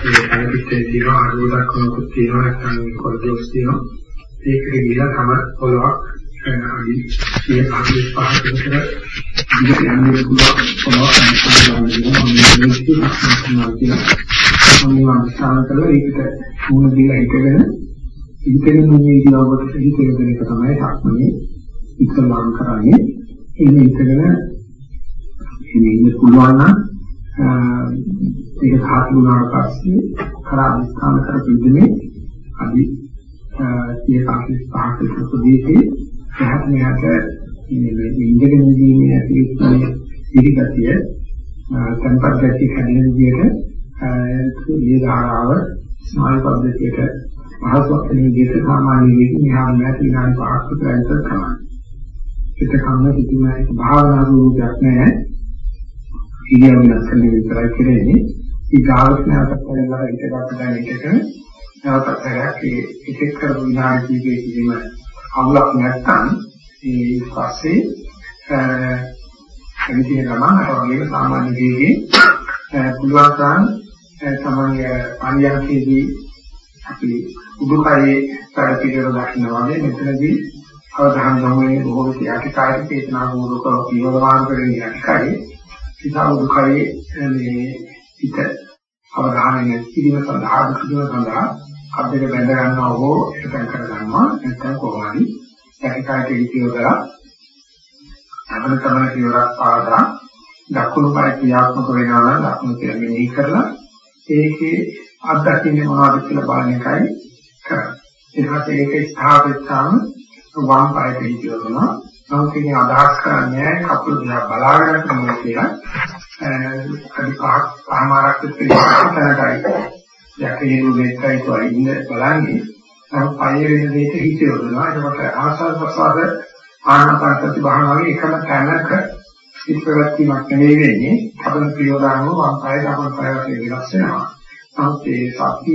ඒ අනිත්‍යයේ තියෙන ආරෝධයක් කොනකුත් තියෙනවා නැත්නම් කොල්දොස් තියෙනවා. ඒකට ගිහිලා තම පොළොවක් අඩි 145 විතර ඉඳලා යන්නේ පුළුවන් පොළොවක් අනිවාර්යයෙන්ම කරලා ඒකට මුණ දීලා හිටගෙන හිතගෙන මේ ඉතිවවට හිතගෙන දෙන එක තමයි සක්මනේ ඉස්සලාම් කරන්නේ. එන්නේ හිතගෙන එන්නේ ඉන්න පුළුවන් නම් ඒක සාතු වුණාට පස්සේ කරා අනිස්ථාන කරපිටුනේ අදි සිය කාසිස් පහක සුදීසේ එහත් මෙහාට මේ ඉන්දගෙන දීමේ ඇතිවෙන්නේ ඉරිගතිය සංපත් ගැටි කඩන විදිහට ඒ ධාරාව ස්නායු පද්ධතියට මහත්වත් වෙන විදිහට සාමාන්‍ය විදිහට මෙහා මෙහාට විනාඩි 5ක් විතර ඇතුළත තමයි. ඒක කන්න කිසිම භාවනා රූපයක් නැහැ. ඉරියව් වෙනස් කරන විතරයි කරන්නේ. ඒ ගාවට නැවතත් කරලා ඉතකට දැන් එකක නැවතත් කරලා ඒ එකෙක් කරපු විනාඩි කීපේ කිසිම අවුලක් නැත්නම් ඒ පස්සේ එනිදී ගමන් අර වගේම සාමාන්‍ය වේගයේ පුළුවන් තරම් තමන්ගේ පරියන්කේදී අපි උඩුකයේ පරිපිරව දක්න වගේ මෙතනදී අවධානය යොමු වෙන්නේ බොහෝ විට යටිකායේ චේතනාපූර්වක පියවරවාන් කරගෙන යටිකායේ ඉතා උඩුකයේ මේ හිත අවධානය කිරීම සඳහා දුකින සඳහා අද්දක බැඳ ගන්නවා හෝ එකතෙන් කර ගන්නවා නැත්නම් කොහොමද යටිකායේ පියවරලා අපල තමයි පියවරක් පාදා දකුණු පාය ක්‍රියාත්මක වෙනවා නම් දකුණු කියලා මෙනෙහි කරලා ඒකේ අත්දකින්නේ මොනවද කියලා බලන එකයි කරන්නේ. ඊට පස්සේ ඒක ස්ථාපිතාම වම් පායට හිටියොනවා. නමුත් ඉතින් අදහස් කරන්නේ කකුල දිහා බලාගෙන තමයි කියලා. අඩි පහක් පහමාරක් විතර යකේ රුලේකයි තෝ ඉන්න බලන්නේ. නමුත් පය වෙන දෙයක හිටියොනවා. ඒකට ආසල් ප්‍රසාද ආනාපානසති භාවනාවේ එකම තැනක ඉස්සරහටීමක් නෙවෙයි වෙන්නේ. අපේ ප්‍රියෝදානම වම් පාය දකුණු පාය වශයෙන් වෙනස් වෙනවා. නමුත් ඒ සත්‍ය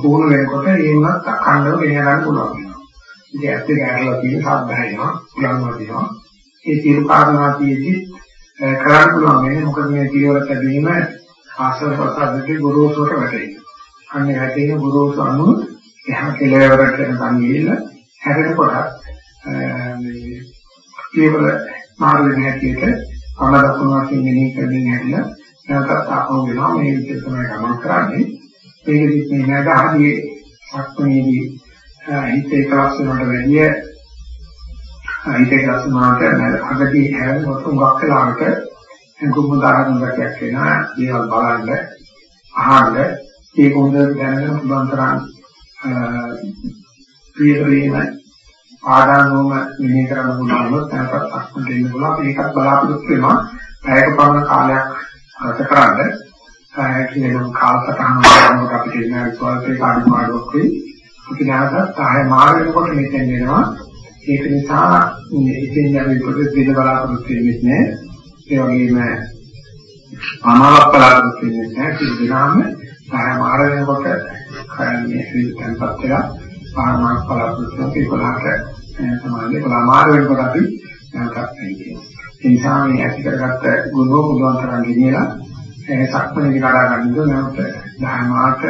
පූර්ණ වෙනකොට ඒ උනත් අඛණ්ඩව ගෙන ගන්න පුළුවන් වෙනවා. ඉතින් ඇත්තට ගැටලා තියෙන සාධාරණනවා, උලන් වදිනවා. ඒ සියලු කාරණාතියෙදි කරන්න පුළුවන් වෙන්නේ මොකද මේ පියවර කැදීම ආශ්‍රව ප්‍රසාදයේ ගුරුසුවට වැටෙනවා. අන්නේ වැටෙන ගුරුසු අනුව එහා කෙලවරට යනකම් ගිහිල්ලා හැරෙනකොට මේ පියවර මාරු වෙන හැටියට අම දකුණු වශයෙන් මෙනෙහි කරමින් හැදිලා නැවතත් ආපහු වෙනවා මේ විදිහට තමයි ගමන් කරන්නේ ඒකෙදි මේ නැගහදී සක්මණේදී හිත එකලස් වෙනවට වැඩිය හිත එකලස් වුණාට අගදී හැරෙනකොට උගක් කලාවට කුඹ දාහනක් වෙනවා දේවල් බලන්න අහන්න. ඒක හොඳට දැනගෙන පුළුවන් තරම් ප්‍රියවීම ආදානෝම මෙහෙ කරන්න පුළුවන් වුණොත් නැවතත් අක්මන් දෙන්න පුළුවන්. ඒකත් බලාපොරොත්තු වෙනවා. පැයක පමණ කාලයක් ගත කරන්නේ. කියන කාලසටහන වලට අපිට එන විශ්වාසයේ කාර්යමාඩුවක් වෙයි. අපි නැවතත් ආය මාර වෙනකොට මෙතෙන් වෙනවා. ඒක නිසා ඉතින් යන විපත දෙන්න බලාපොරොත්තු වෙන්නේ නැහැ. ඒ වගේම අමාවක් බලාපොරොත්තු වෙන්නේ නැහැ. ඒ දිනාම ආය මාර වෙනකොට කරන්නේ සිල්පන්පත් වෙලා ආමාවක් බලාපොරොත්තු වෙනවා. ඒකලකට සමානයි. ඒකලා මාර වෙනකොට අපි නැවතත් වෙන්නේ. ඒ නිසා මේ ඇති කරගත්ත ගුණ පුළුවන් තරම් ගෙනියලා සක්මණේ කඩා ගන්නද නැවත ධර්මාට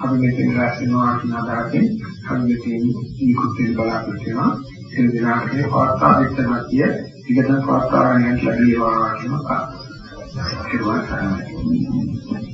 අපි මෙතන රැස් වෙනවා කියන අදහසින් අපි මෙතන නිකුත් වෙන බලාපොරොත්තු වෙනවා ඒ දිනාටේ වාර්තා විස්තරතිය විගතන වාර්තාවයන් ලැබේවා කියන එක. ඒක තමයි.